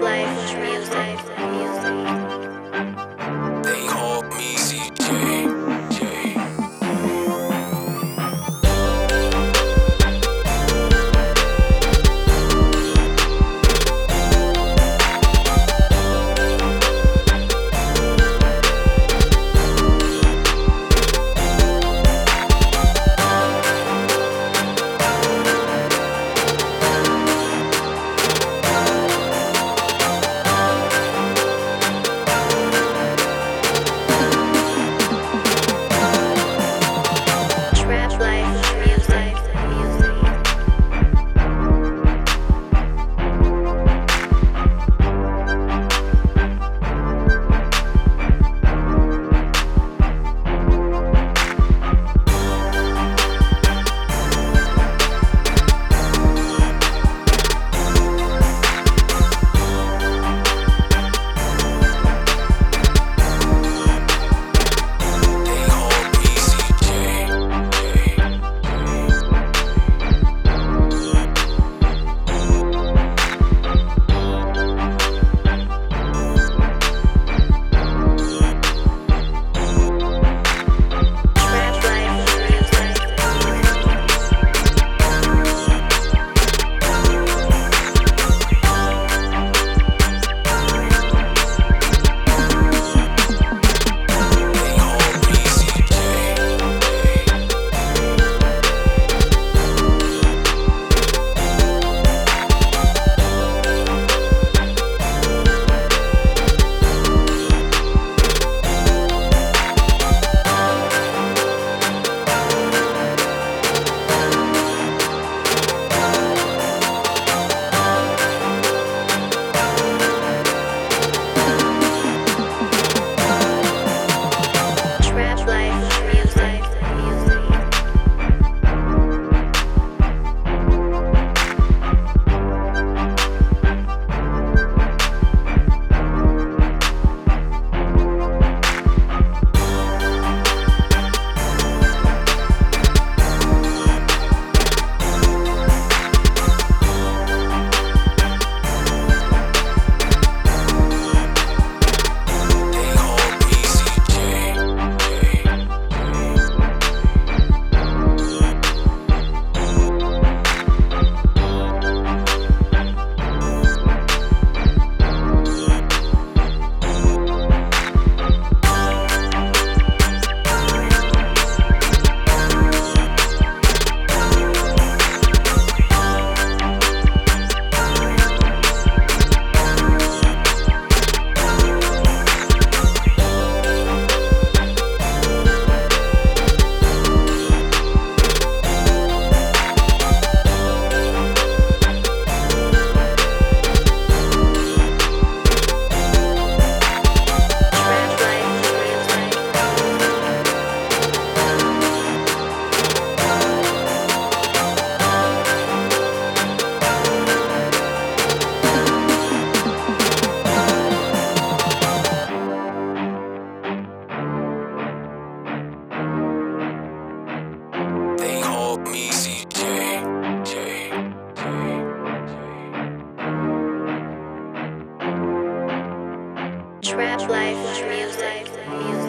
Life. Trap life, music, music.